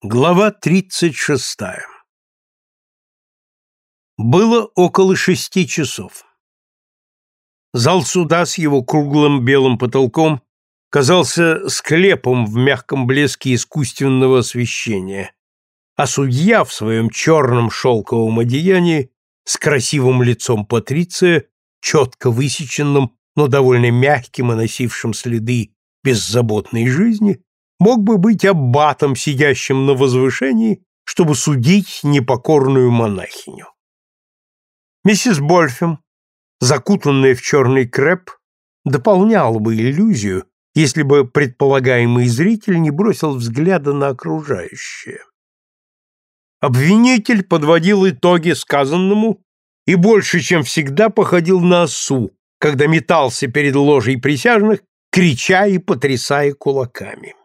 Глава 36. Было около шести часов. Зал суда с его круглым белым потолком казался склепом в мягком блеске искусственного освещения, а судья в своем черном шелковом одеянии с красивым лицом Патриция, четко высеченным, но довольно мягким и носившим следы беззаботной жизни, мог бы быть аббатом, сидящим на возвышении, чтобы судить непокорную монахиню. Миссис Больфем, закутанная в черный креп, дополняла бы иллюзию, если бы предполагаемый зритель не бросил взгляда на окружающее. Обвинитель подводил итоги сказанному и больше, чем всегда, походил на осу, когда метался перед ложей присяжных, крича и потрясая кулаками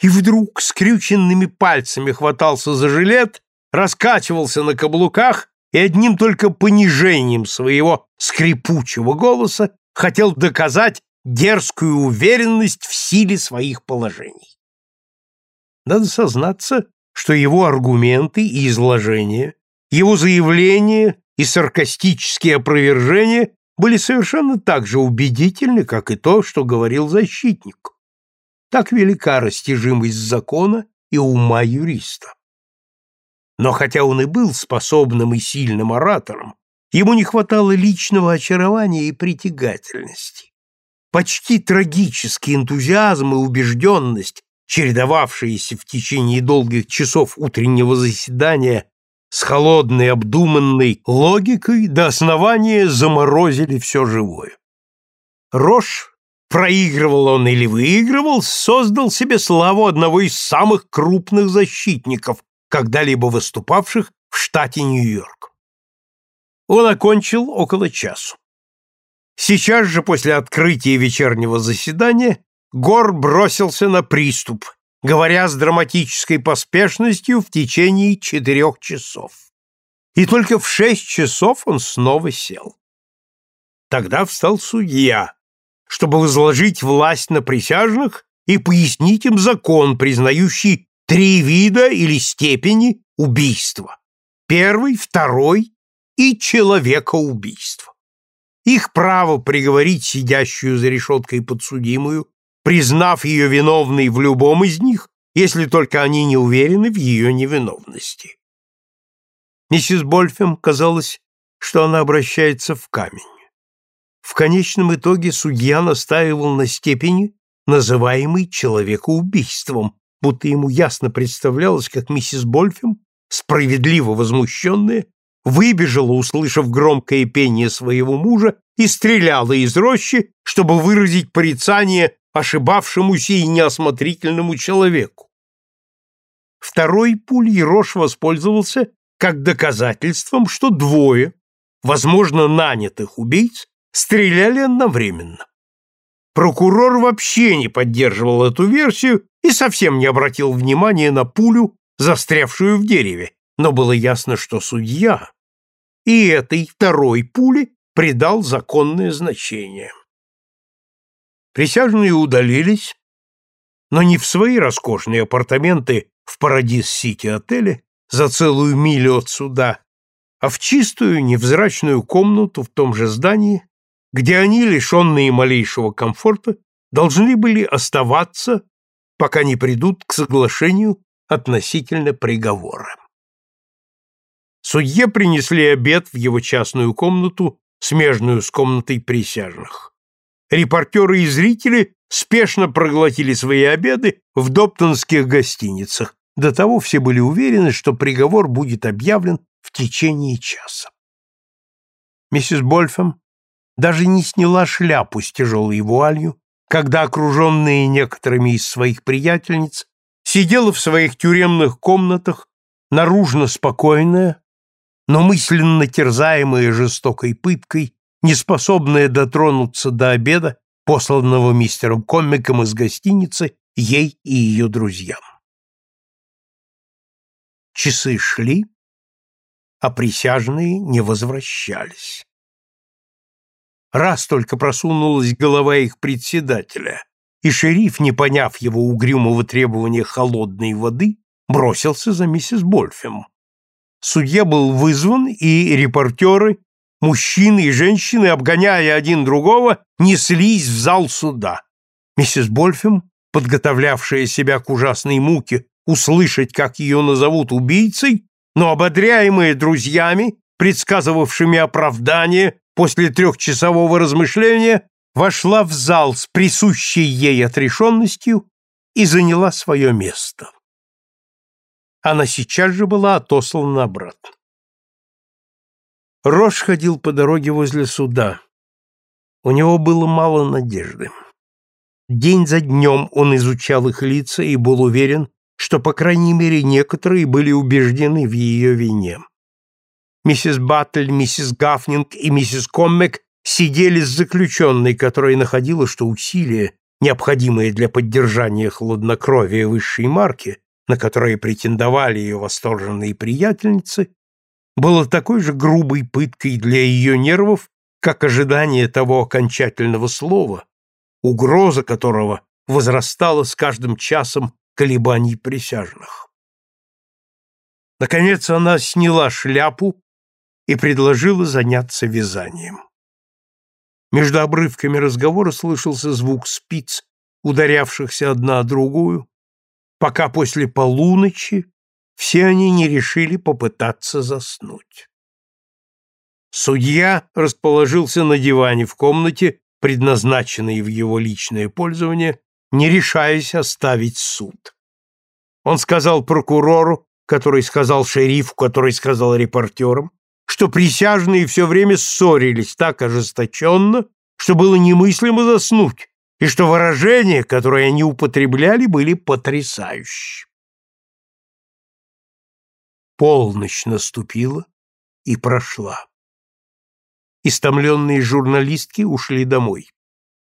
и вдруг скрюченными пальцами хватался за жилет, раскачивался на каблуках и одним только понижением своего скрипучего голоса хотел доказать дерзкую уверенность в силе своих положений. Надо сознаться, что его аргументы и изложения, его заявления и саркастические опровержения были совершенно так же убедительны, как и то, что говорил защитник. Так велика растяжимость закона и ума юриста. Но хотя он и был способным и сильным оратором, ему не хватало личного очарования и притягательности. Почти трагический энтузиазм и убежденность, чередовавшиеся в течение долгих часов утреннего заседания с холодной обдуманной логикой до основания заморозили все живое. Рош проигрывал он или выигрывал, создал себе славу одного из самых крупных защитников, когда-либо выступавших в штате Нью-Йорк. Он окончил около часу. Сейчас же после открытия вечернего заседания Гор бросился на приступ, говоря с драматической поспешностью в течение четырех часов. И только в шесть часов он снова сел. Тогда встал судья, чтобы возложить власть на присяжных и пояснить им закон, признающий три вида или степени убийства. Первый, второй и человекоубийство. Их право приговорить сидящую за решеткой подсудимую, признав ее виновной в любом из них, если только они не уверены в ее невиновности. Миссис Больфем казалось, что она обращается в камень. В конечном итоге судья настаивал на степени, называемой человекоубийством, будто ему ясно представлялось, как миссис Больфем, справедливо возмущенная, выбежала, услышав громкое пение своего мужа, и стреляла из рощи, чтобы выразить порицание ошибавшемуся и неосмотрительному человеку. Второй пулей Рош воспользовался как доказательством, что двое, возможно, нанятых убийц, стреляли одновременно. Прокурор вообще не поддерживал эту версию и совсем не обратил внимания на пулю, застрявшую в дереве, но было ясно, что судья и этой второй пуле придал законное значение. Присяжные удалились, но не в свои роскошные апартаменты в Парадис-Сити-отеле за целую милю от суда, а в чистую невзрачную комнату в том же здании, где они, лишенные малейшего комфорта, должны были оставаться, пока не придут к соглашению относительно приговора. Судье принесли обед в его частную комнату, смежную с комнатой присяжных. Репортеры и зрители спешно проглотили свои обеды в доптонских гостиницах. До того все были уверены, что приговор будет объявлен в течение часа. Миссис Больфем даже не сняла шляпу с тяжелой вуалью, когда, окруженная некоторыми из своих приятельниц, сидела в своих тюремных комнатах, наружно спокойная, но мысленно терзаемая жестокой пыткой, неспособная дотронуться до обеда, посланного мистером Комиком из гостиницы ей и ее друзьям. Часы шли, а присяжные не возвращались. Раз только просунулась голова их председателя, и шериф, не поняв его угрюмого требования холодной воды, бросился за миссис Больфем. Судья был вызван, и репортеры, мужчины и женщины, обгоняя один другого, неслись в зал суда. Миссис Больфем, подготовлявшая себя к ужасной муке, услышать, как ее назовут убийцей, но ободряемая друзьями, предсказывавшими оправдание после трехчасового размышления, вошла в зал с присущей ей отрешенностью и заняла свое место. Она сейчас же была отослана обратно. Рош ходил по дороге возле суда. У него было мало надежды. День за днем он изучал их лица и был уверен, что, по крайней мере, некоторые были убеждены в ее вине. Миссис Баттль, миссис Гафнинг и миссис Коммек сидели с заключенной, которая находила, что усилия, необходимые для поддержания хладнокровия высшей марки, на которые претендовали ее восторженные приятельницы, было такой же грубой пыткой для ее нервов, как ожидание того окончательного слова, угроза которого возрастала с каждым часом колебаний присяжных. Наконец она сняла шляпу и предложила заняться вязанием. Между обрывками разговора слышался звук спиц, ударявшихся одна о другую, пока после полуночи все они не решили попытаться заснуть. Судья расположился на диване в комнате, предназначенной в его личное пользование, не решаясь оставить суд. Он сказал прокурору, который сказал шерифу, который сказал репортерам, что присяжные все время ссорились так ожесточенно, что было немыслимо заснуть, и что выражения, которые они употребляли, были потрясающие. Полночь наступила и прошла. Истомленные журналистки ушли домой.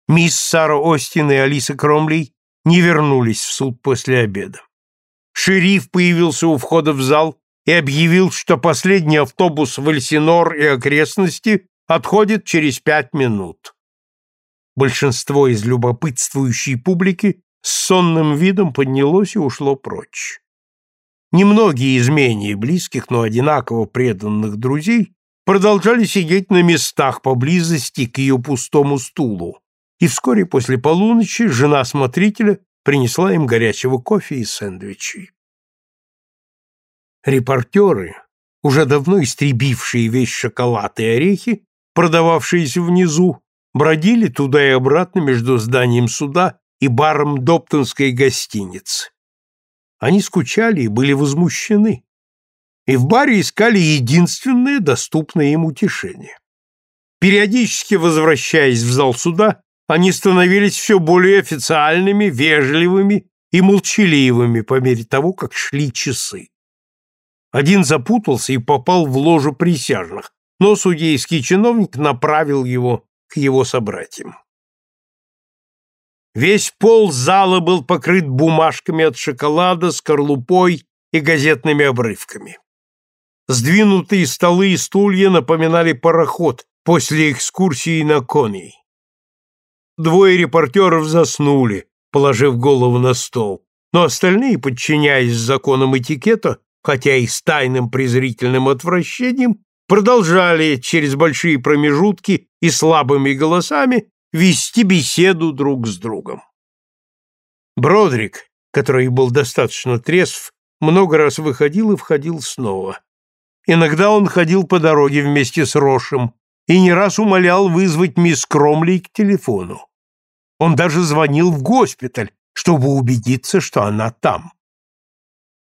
Мисс Сара Остин и Алиса Кромлей не вернулись в суд после обеда. Шериф появился у входа в зал и объявил, что последний автобус в Эльсинор и окрестности отходит через пять минут. Большинство из любопытствующей публики с сонным видом поднялось и ушло прочь. Немногие из менее близких, но одинаково преданных друзей продолжали сидеть на местах поблизости к ее пустому стулу, и вскоре после полуночи жена смотрителя принесла им горячего кофе и сэндвичей. Репортеры, уже давно истребившие весь шоколад и орехи, продававшиеся внизу, бродили туда и обратно между зданием суда и баром Доптонской гостиницы. Они скучали и были возмущены, и в баре искали единственное доступное им утешение. Периодически возвращаясь в зал суда, они становились все более официальными, вежливыми и молчаливыми по мере того, как шли часы. Один запутался и попал в ложу присяжных, но судейский чиновник направил его к его собратьям. Весь пол зала был покрыт бумажками от шоколада, скорлупой и газетными обрывками. Сдвинутые столы и стулья напоминали пароход после экскурсии на коней. Двое репортеров заснули, положив голову на стол, но остальные, подчиняясь законам этикета, хотя и с тайным презрительным отвращением, продолжали через большие промежутки и слабыми голосами вести беседу друг с другом. Бродрик, который был достаточно трезв, много раз выходил и входил снова. Иногда он ходил по дороге вместе с Рошем и не раз умолял вызвать мисс Кромли к телефону. Он даже звонил в госпиталь, чтобы убедиться, что она там.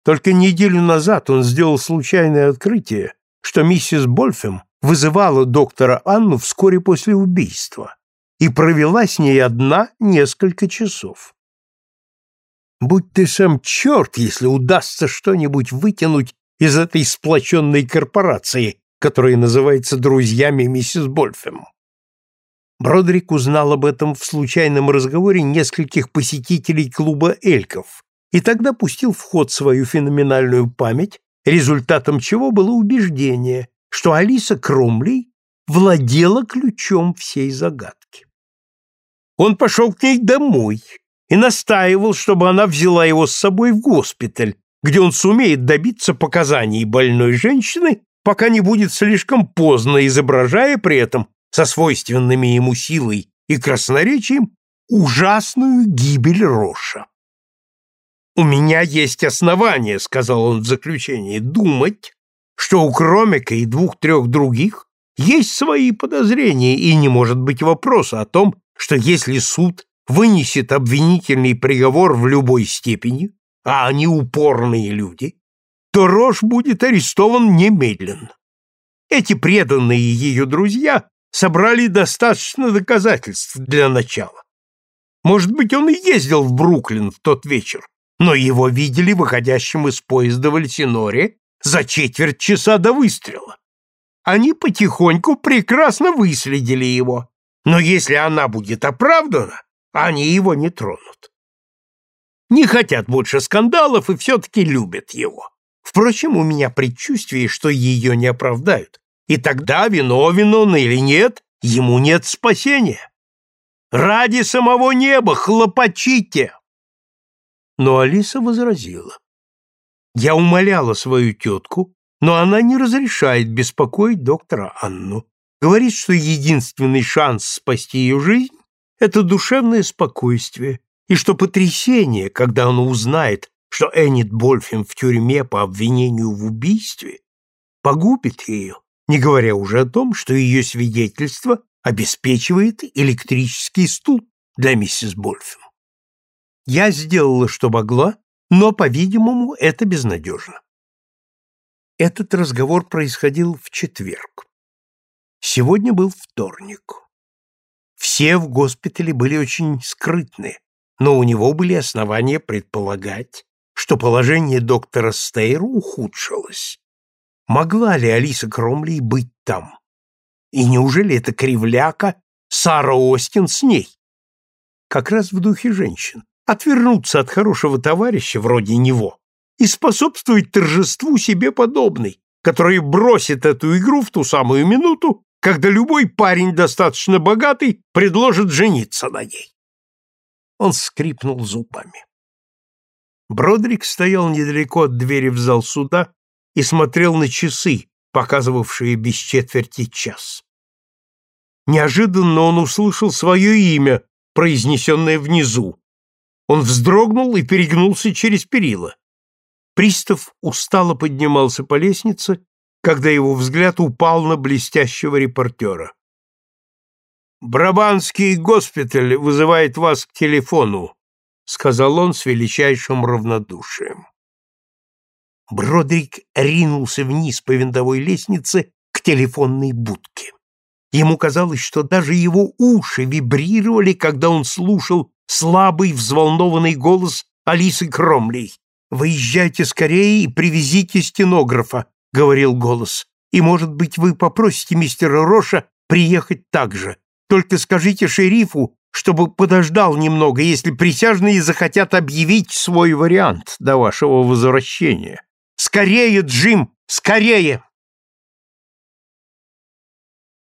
Только неделю назад он сделал случайное открытие, что миссис Больфем вызывала доктора Анну вскоре после убийства и провела с ней одна несколько часов. Будь ты сам черт, если удастся что-нибудь вытянуть из этой сплоченной корпорации, которая называется друзьями миссис Больфем. Бродрик узнал об этом в случайном разговоре нескольких посетителей клуба эльков и тогда пустил в ход свою феноменальную память результатом чего было убеждение, что Алиса Кромлей владела ключом всей загадки. Он пошел к ней домой и настаивал, чтобы она взяла его с собой в госпиталь, где он сумеет добиться показаний больной женщины, пока не будет слишком поздно, изображая при этом со свойственными ему силой и красноречием ужасную гибель Роша. «У меня есть основания», — сказал он в заключении, — «думать, что у Кромика и двух-трех других есть свои подозрения, и не может быть вопроса о том, что если суд вынесет обвинительный приговор в любой степени, а они упорные люди, то Рош будет арестован немедленно. Эти преданные ее друзья собрали достаточно доказательств для начала. Может быть, он и ездил в Бруклин в тот вечер, но его видели выходящим из поезда в Альсиноре за четверть часа до выстрела. Они потихоньку прекрасно выследили его, но если она будет оправдана, они его не тронут. Не хотят больше скандалов и все-таки любят его. Впрочем, у меня предчувствие, что ее не оправдают, и тогда, виновен он или нет, ему нет спасения. Ради самого неба хлопочите! Но Алиса возразила. Я умоляла свою тетку, но она не разрешает беспокоить доктора Анну. Говорит, что единственный шанс спасти ее жизнь – это душевное спокойствие, и что потрясение, когда она узнает, что Эннет Больфин в тюрьме по обвинению в убийстве, погубит ее, не говоря уже о том, что ее свидетельство обеспечивает электрический стул для миссис Больфин. Я сделала, что могла, но, по-видимому, это безнадежно. Этот разговор происходил в четверг. Сегодня был вторник. Все в госпитале были очень скрытны, но у него были основания предполагать, что положение доктора Стейра ухудшилось. Могла ли Алиса Кромли быть там? И неужели эта кривляка Сара Остин с ней? Как раз в духе женщин отвернуться от хорошего товарища вроде него и способствовать торжеству себе подобной, который бросит эту игру в ту самую минуту, когда любой парень достаточно богатый предложит жениться на ней. Он скрипнул зубами. Бродрик стоял недалеко от двери в зал суда и смотрел на часы, показывавшие без четверти час. Неожиданно он услышал свое имя, произнесенное внизу, он вздрогнул и перегнулся через перила. Пристав устало поднимался по лестнице, когда его взгляд упал на блестящего репортера. «Брабанский госпиталь вызывает вас к телефону», — сказал он с величайшим равнодушием. Бродрик ринулся вниз по винтовой лестнице к телефонной будке. Ему казалось, что даже его уши вибрировали, когда он слушал слабый, взволнованный голос Алисы Кромлей. «Выезжайте скорее и привезите стенографа», — говорил голос. «И, может быть, вы попросите мистера Роша приехать также. Только скажите шерифу, чтобы подождал немного, если присяжные захотят объявить свой вариант до вашего возвращения. Скорее, Джим, скорее!»